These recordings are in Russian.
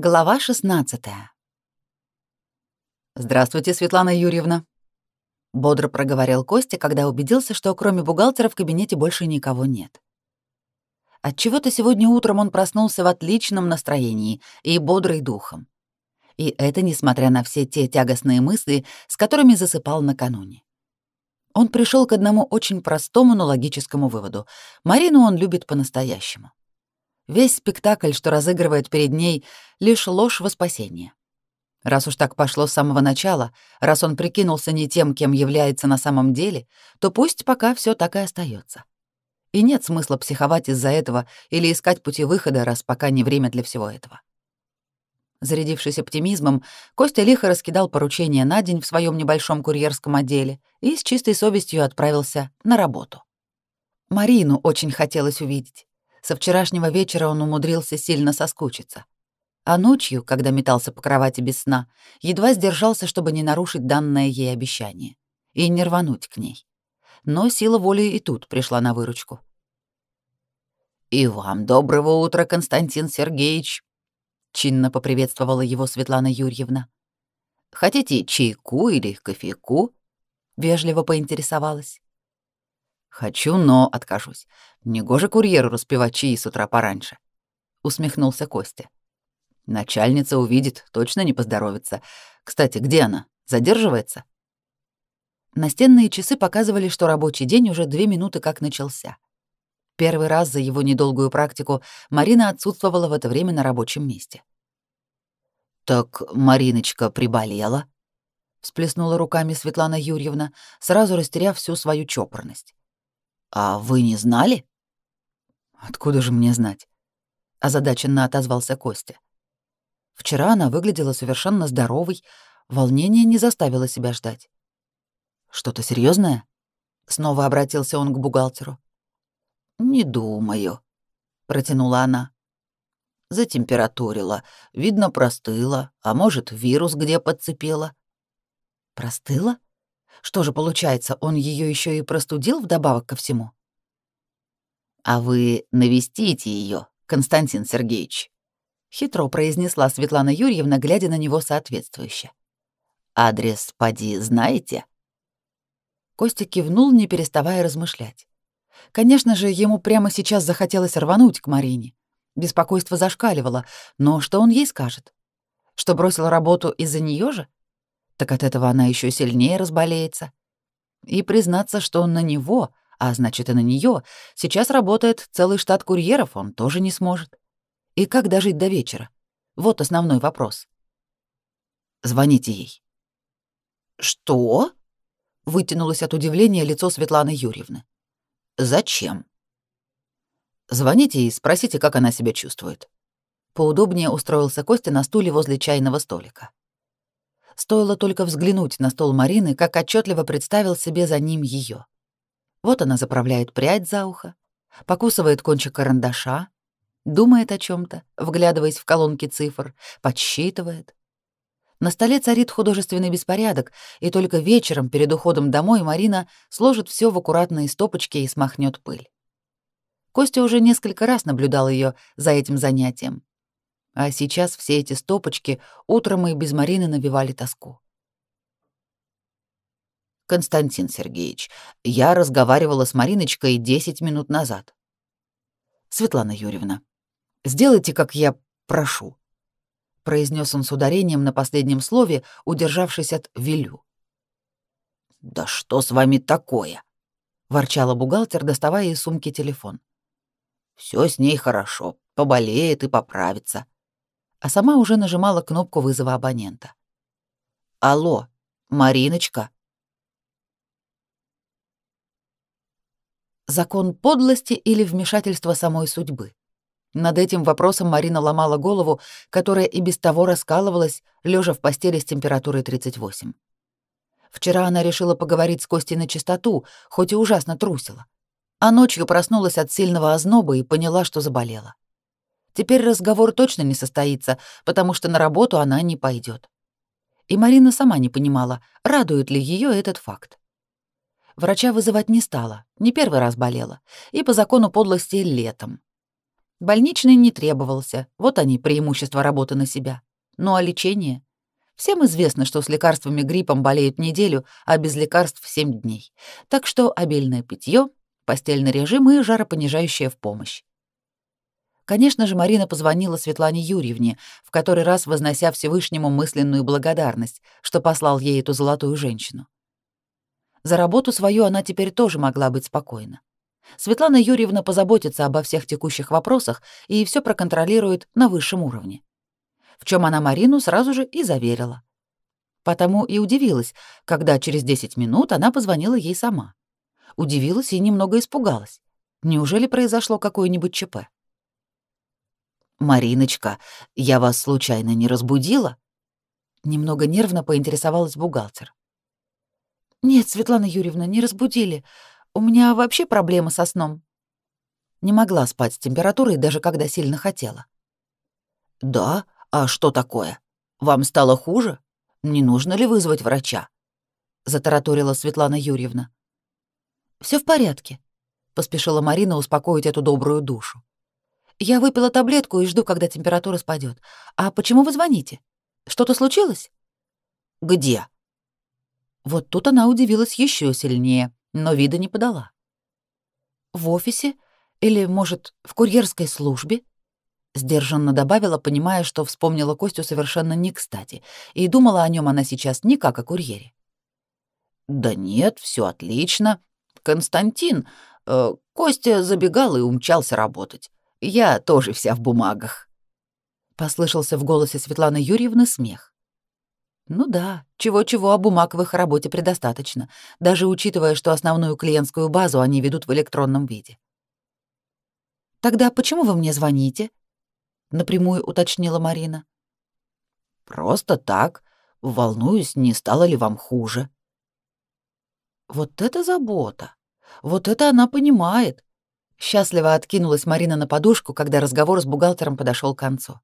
Глава 16 «Здравствуйте, Светлана Юрьевна», — бодро проговорил Костя, когда убедился, что кроме бухгалтера в кабинете больше никого нет. Отчего-то сегодня утром он проснулся в отличном настроении и бодрый духом. И это несмотря на все те тягостные мысли, с которыми засыпал накануне. Он пришел к одному очень простому, но логическому выводу. Марину он любит по-настоящему. Весь спектакль, что разыгрывает перед ней, лишь ложь во спасение. Раз уж так пошло с самого начала, раз он прикинулся не тем, кем является на самом деле, то пусть пока все так и остается. И нет смысла психовать из-за этого или искать пути выхода, раз пока не время для всего этого. Зарядившись оптимизмом, Костя лихо раскидал поручения на день в своем небольшом курьерском отделе и с чистой совестью отправился на работу. Марину очень хотелось увидеть. Со вчерашнего вечера он умудрился сильно соскучиться. А ночью, когда метался по кровати без сна, едва сдержался, чтобы не нарушить данное ей обещание и не рвануть к ней. Но сила воли и тут пришла на выручку. «И вам доброго утра, Константин Сергеевич!» — чинно поприветствовала его Светлана Юрьевна. «Хотите чайку или кофейку?» — вежливо поинтересовалась. «Хочу, но откажусь. Негоже курьеру распевать чаи с утра пораньше», — усмехнулся Костя. «Начальница увидит, точно не поздоровится. Кстати, где она? Задерживается?» Настенные часы показывали, что рабочий день уже две минуты как начался. Первый раз за его недолгую практику Марина отсутствовала в это время на рабочем месте. «Так Мариночка приболела?» — всплеснула руками Светлана Юрьевна, сразу растеряв всю свою чопорность. «А вы не знали?» «Откуда же мне знать?» — озадаченно отозвался Костя. Вчера она выглядела совершенно здоровой, волнение не заставило себя ждать. «Что-то серьезное? Снова обратился он к бухгалтеру. «Не думаю», — протянула она. Затемпературила, видно, простыла, а может, вирус где подцепила. «Простыла? Что же получается, он ее еще и простудил вдобавок ко всему?» «А вы навестите ее, Константин Сергеевич», — хитро произнесла Светлана Юрьевна, глядя на него соответствующе. «Адрес, поди, знаете?» Костя кивнул, не переставая размышлять. Конечно же, ему прямо сейчас захотелось рвануть к Марине. Беспокойство зашкаливало, но что он ей скажет? Что бросил работу из-за нее же? Так от этого она еще сильнее разболеется. И признаться, что он на него, а значит и на нее, сейчас работает целый штат курьеров, он тоже не сможет. И как дожить до вечера? Вот основной вопрос. Звоните ей. Что? Вытянулось от удивления лицо Светланы Юрьевны. Зачем? Звоните и спросите, как она себя чувствует. Поудобнее устроился Костя на стуле возле чайного столика. Стоило только взглянуть на стол Марины, как отчетливо представил себе за ним ее. Вот она заправляет прядь за ухо, покусывает кончик карандаша, думает о чем то вглядываясь в колонки цифр, подсчитывает. На столе царит художественный беспорядок, и только вечером перед уходом домой Марина сложит все в аккуратные стопочки и смахнет пыль. Костя уже несколько раз наблюдал ее за этим занятием. А сейчас все эти стопочки утром и без Марины навевали тоску. Константин Сергеевич, я разговаривала с Мариночкой 10 минут назад. Светлана Юрьевна, сделайте, как я прошу произнес он с ударением на последнем слове, удержавшись от «велю». «Да что с вами такое?» — ворчала бухгалтер, доставая из сумки телефон. Все с ней хорошо, поболеет и поправится». А сама уже нажимала кнопку вызова абонента. «Алло, Мариночка?» Закон подлости или вмешательство самой судьбы? Над этим вопросом Марина ломала голову, которая и без того раскалывалась, лежа в постели с температурой 38. Вчера она решила поговорить с Костей на чистоту, хоть и ужасно трусила. А ночью проснулась от сильного озноба и поняла, что заболела. Теперь разговор точно не состоится, потому что на работу она не пойдет. И Марина сама не понимала, радует ли ее этот факт. Врача вызывать не стала, не первый раз болела, и по закону подлости летом. Больничный не требовался, вот они, преимущества работы на себя. Ну а лечение? Всем известно, что с лекарствами гриппом болеют неделю, а без лекарств — 7 дней. Так что обильное питье, постельный режим и жаропонижающее в помощь. Конечно же, Марина позвонила Светлане Юрьевне, в который раз вознося Всевышнему мысленную благодарность, что послал ей эту золотую женщину. За работу свою она теперь тоже могла быть спокойна. Светлана Юрьевна позаботится обо всех текущих вопросах и все проконтролирует на высшем уровне. В чем она Марину сразу же и заверила. Потому и удивилась, когда через 10 минут она позвонила ей сама. Удивилась и немного испугалась. Неужели произошло какое-нибудь ЧП? «Мариночка, я вас случайно не разбудила?» Немного нервно поинтересовалась бухгалтер. «Нет, Светлана Юрьевна, не разбудили. У меня вообще проблемы со сном. Не могла спать с температурой, даже когда сильно хотела. Да? А что такое? Вам стало хуже? Не нужно ли вызвать врача? затараторила Светлана Юрьевна. Все в порядке, поспешила Марина успокоить эту добрую душу. Я выпила таблетку и жду, когда температура спадет. А почему вы звоните? Что-то случилось? Где? Вот тут она удивилась еще сильнее но вида не подала. «В офисе? Или, может, в курьерской службе?» Сдержанно добавила, понимая, что вспомнила Костю совершенно не кстати, и думала о нем она сейчас не как о курьере. «Да нет, все отлично. Константин, э, Костя забегал и умчался работать. Я тоже вся в бумагах». Послышался в голосе Светланы Юрьевны смех. Ну да, чего-чего, а бумаг работе предостаточно, даже учитывая, что основную клиентскую базу они ведут в электронном виде. «Тогда почему вы мне звоните?» — напрямую уточнила Марина. «Просто так. Волнуюсь, не стало ли вам хуже». «Вот это забота! Вот это она понимает!» Счастливо откинулась Марина на подушку, когда разговор с бухгалтером подошел к концу.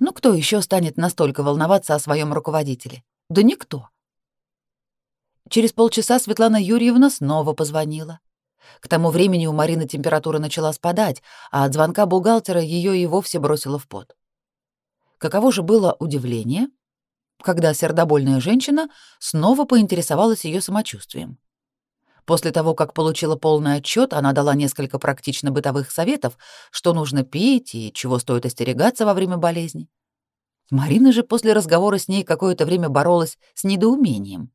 Ну кто еще станет настолько волноваться о своем руководителе? Да никто. Через полчаса Светлана Юрьевна снова позвонила. К тому времени у Марины температура начала спадать, а от звонка бухгалтера ее и вовсе бросило в пот. Каково же было удивление, когда сердобольная женщина снова поинтересовалась ее самочувствием. После того, как получила полный отчет, она дала несколько практично бытовых советов, что нужно пить и чего стоит остерегаться во время болезни. Марина же после разговора с ней какое-то время боролась с недоумением.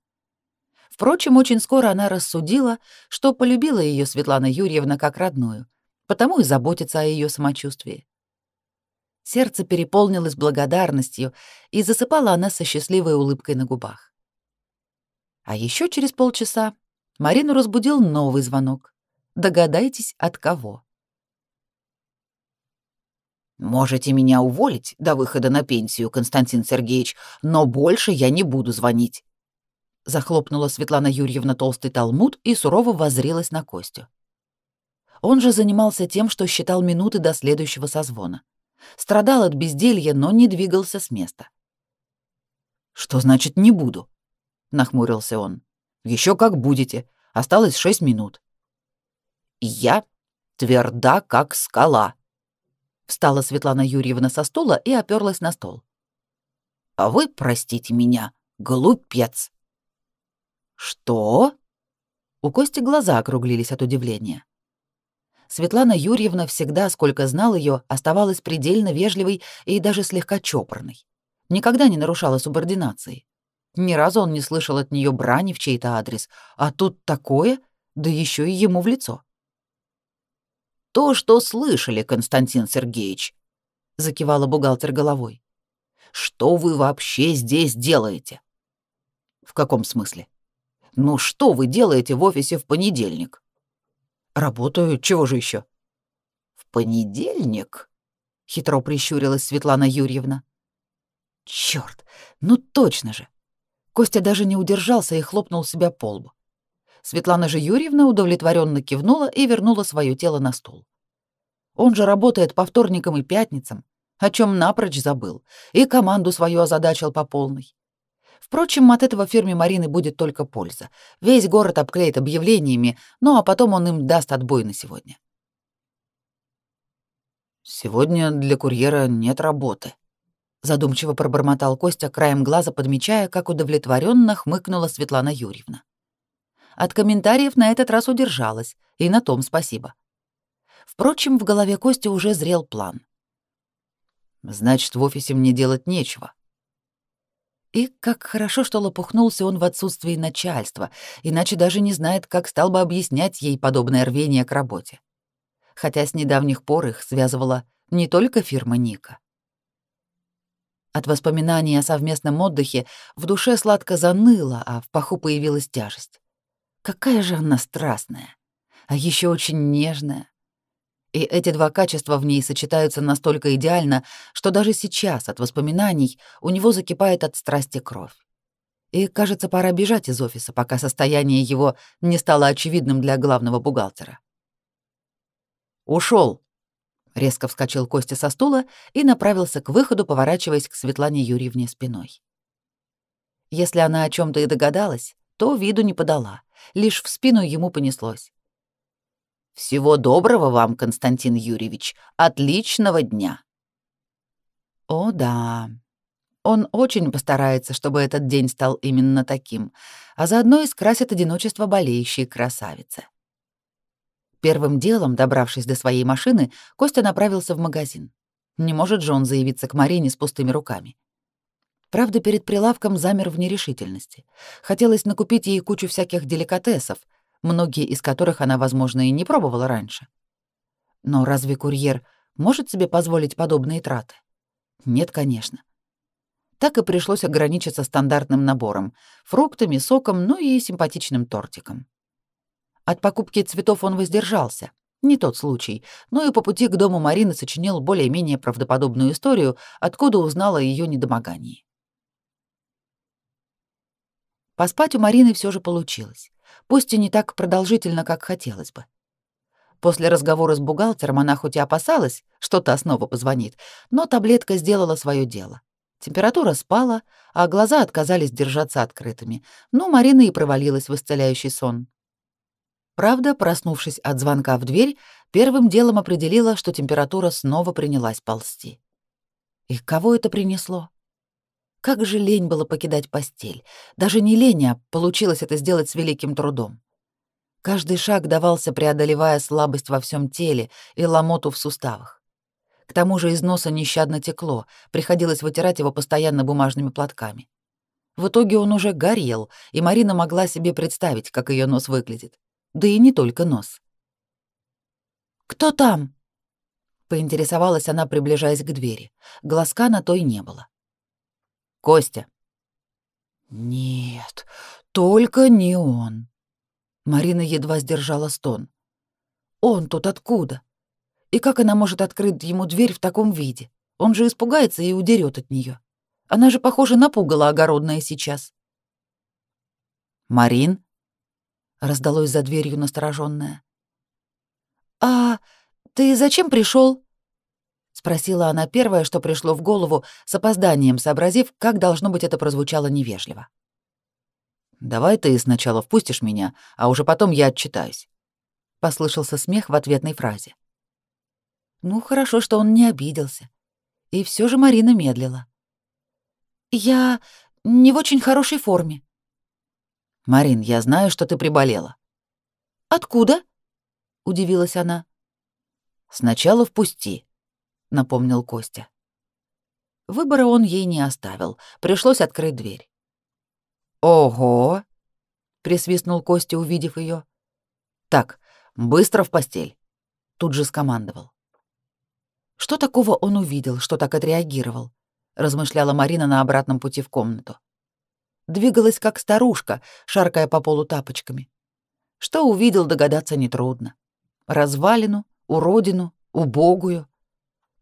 Впрочем, очень скоро она рассудила, что полюбила ее Светлана Юрьевна как родную, потому и заботится о ее самочувствии. Сердце переполнилось благодарностью, и засыпала она со счастливой улыбкой на губах. А еще через полчаса Марину разбудил новый звонок. Догадайтесь, от кого. «Можете меня уволить до выхода на пенсию, Константин Сергеевич, но больше я не буду звонить». Захлопнула Светлана Юрьевна толстый талмуд и сурово воззрелась на Костю. Он же занимался тем, что считал минуты до следующего созвона. Страдал от безделья, но не двигался с места. «Что значит «не буду»?» — нахмурился он. Еще как будете. Осталось шесть минут. Я тверда, как скала. Встала Светлана Юрьевна со стула и оперлась на стол. А вы, простите меня, глупец. Что? У Кости глаза округлились от удивления. Светлана Юрьевна всегда, сколько знал ее, оставалась предельно вежливой и даже слегка чопорной. Никогда не нарушала субординации. Ни разу он не слышал от нее брани в чей-то адрес, а тут такое, да еще и ему в лицо. «То, что слышали, Константин Сергеевич», — закивала бухгалтер головой. «Что вы вообще здесь делаете?» «В каком смысле?» «Ну что вы делаете в офисе в понедельник?» «Работаю, чего же еще?» «В понедельник?» — хитро прищурилась Светлана Юрьевна. «Чёрт, ну точно же! Костя даже не удержался и хлопнул себя по лбу. Светлана же Юрьевна удовлетворенно кивнула и вернула свое тело на стол. Он же работает по вторникам и пятницам, о чем напрочь забыл, и команду свою озадачил по полной. Впрочем, от этого фирме Марины будет только польза. Весь город обклеит объявлениями, ну а потом он им даст отбой на сегодня. Сегодня для курьера нет работы, задумчиво пробормотал Костя краем глаза, подмечая, как удовлетворенно хмыкнула Светлана Юрьевна. От комментариев на этот раз удержалась, и на том спасибо. Впрочем, в голове Кости уже зрел план. Значит, в офисе мне делать нечего. И как хорошо, что лопухнулся он в отсутствии начальства, иначе даже не знает, как стал бы объяснять ей подобное рвение к работе. Хотя с недавних пор их связывала не только фирма Ника. От воспоминаний о совместном отдыхе в душе сладко заныло, а в паху появилась тяжесть. Какая же она страстная, а еще очень нежная. И эти два качества в ней сочетаются настолько идеально, что даже сейчас от воспоминаний у него закипает от страсти кровь. И, кажется, пора бежать из офиса, пока состояние его не стало очевидным для главного бухгалтера. Ушел. Резко вскочил Костя со стула и направился к выходу, поворачиваясь к Светлане Юрьевне спиной. Если она о чем то и догадалась, то виду не подала, лишь в спину ему понеслось. Всего доброго вам, Константин Юрьевич. Отличного дня. О, да. Он очень постарается, чтобы этот день стал именно таким, а заодно и скрасит одиночество болеющей красавицы. Первым делом, добравшись до своей машины, Костя направился в магазин. Не может же он заявиться к Марине с пустыми руками. Правда, перед прилавком замер в нерешительности. Хотелось накупить ей кучу всяких деликатесов, многие из которых она, возможно, и не пробовала раньше. Но разве курьер может себе позволить подобные траты? Нет, конечно. Так и пришлось ограничиться стандартным набором — фруктами, соком, ну и симпатичным тортиком. От покупки цветов он воздержался. Не тот случай, но и по пути к дому Марины сочинил более-менее правдоподобную историю, откуда узнала о её недомогании. Поспать у Марины все же получилось пусть и не так продолжительно, как хотелось бы. После разговора с бухгалтером она хоть и опасалась, что та снова позвонит, но таблетка сделала свое дело. Температура спала, а глаза отказались держаться открытыми. Ну, Марина и провалилась в исцеляющий сон. Правда, проснувшись от звонка в дверь, первым делом определила, что температура снова принялась ползти. И кого это принесло? Как же лень было покидать постель. Даже не лень, а получилось это сделать с великим трудом. Каждый шаг давался, преодолевая слабость во всем теле и ломоту в суставах. К тому же из носа нещадно текло, приходилось вытирать его постоянно бумажными платками. В итоге он уже горел, и Марина могла себе представить, как ее нос выглядит. Да и не только нос. «Кто там?» — поинтересовалась она, приближаясь к двери. Глазка на той не было. Костя. Нет, только не он. Марина едва сдержала стон. Он тут откуда? И как она может открыть ему дверь в таком виде? Он же испугается и удерет от нее. Она же, похоже, напугала огородная сейчас. Марин? Раздалось за дверью настороженная. А ты зачем пришел? спросила она первое, что пришло в голову, с опозданием сообразив, как должно быть это прозвучало невежливо. Давай ты сначала впустишь меня, а уже потом я отчитаюсь. Послышался смех в ответной фразе. Ну, хорошо, что он не обиделся. И все же Марина медлила. Я не в очень хорошей форме. Марин, я знаю, что ты приболела. Откуда? удивилась она. Сначала впусти, напомнил Костя. Выбора он ей не оставил, пришлось открыть дверь. Ого! присвистнул Костя, увидев ее. Так, быстро в постель, тут же скомандовал. Что такого он увидел, что так отреагировал? размышляла Марина на обратном пути в комнату. Двигалась как старушка, шаркая по полу тапочками. Что увидел, догадаться нетрудно. Развалину, уродину, убогую,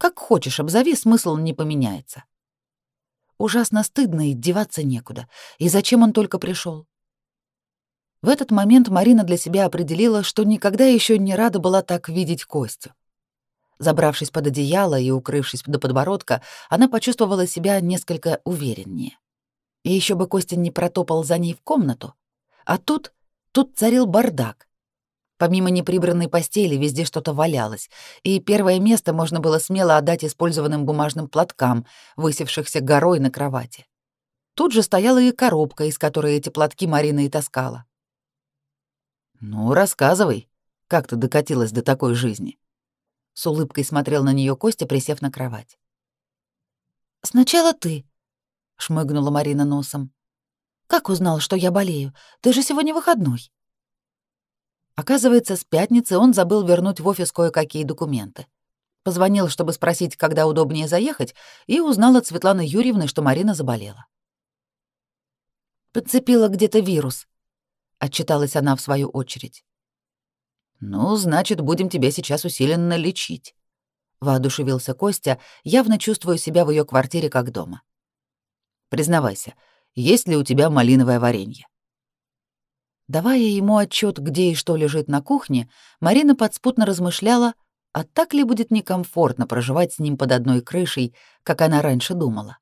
как хочешь, обзови, смысл не поменяется. Ужасно стыдно и деваться некуда. И зачем он только пришел? В этот момент Марина для себя определила, что никогда еще не рада была так видеть Костю. Забравшись под одеяло и укрывшись до подбородка, она почувствовала себя несколько увереннее. И еще бы Костя не протопал за ней в комнату. А тут, тут царил бардак. Помимо неприбранной постели, везде что-то валялось, и первое место можно было смело отдать использованным бумажным платкам, высевшихся горой на кровати. Тут же стояла и коробка, из которой эти платки Марина и таскала. «Ну, рассказывай, как ты докатилась до такой жизни?» С улыбкой смотрел на нее Костя, присев на кровать. «Сначала ты», — шмыгнула Марина носом. «Как узнал, что я болею? Ты же сегодня выходной». Оказывается, с пятницы он забыл вернуть в офис кое-какие документы. Позвонил, чтобы спросить, когда удобнее заехать, и узнал от Светланы Юрьевны, что Марина заболела. «Подцепила где-то вирус», — отчиталась она в свою очередь. «Ну, значит, будем тебя сейчас усиленно лечить», — воодушевился Костя, явно чувствуя себя в ее квартире как дома. «Признавайся, есть ли у тебя малиновое варенье?» Давая ему отчет, где и что лежит на кухне, Марина подспутно размышляла, а так ли будет некомфортно проживать с ним под одной крышей, как она раньше думала.